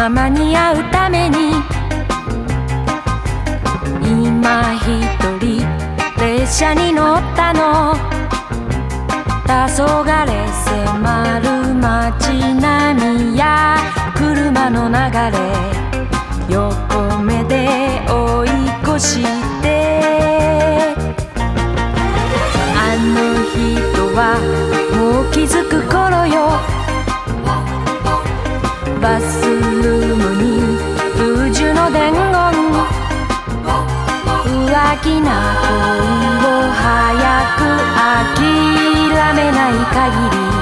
ママに会うために。今一人列車に乗ったの。黄昏迫る街並みや車の流れ。横目で追い越して。あの人はもう気づく頃よ。バスルームに宇宙の伝言。浮気な恋を早く諦めない限り。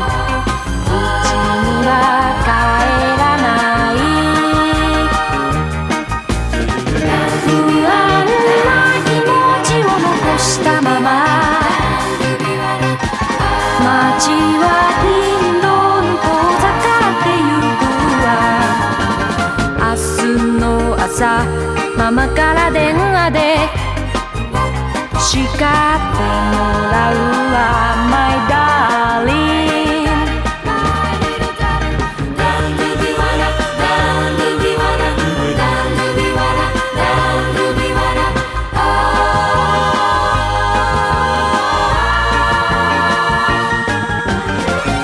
の朝ママから電話で叱ってもらうわ My darling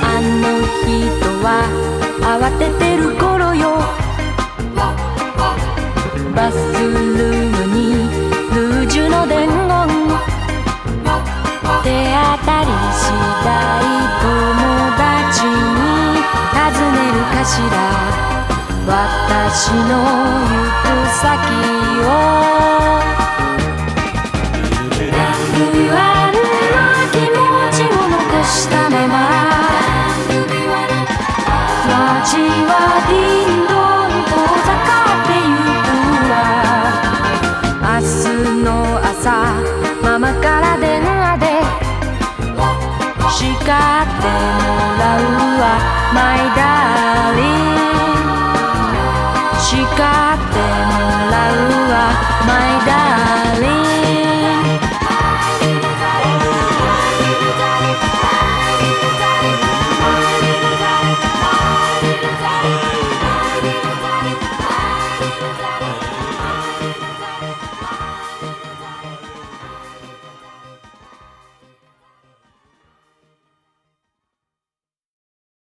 あの人は慌ててバスルームにルージュの伝言手当たり次第友達に尋ねるかしら私の行く先をっもらうわ。前田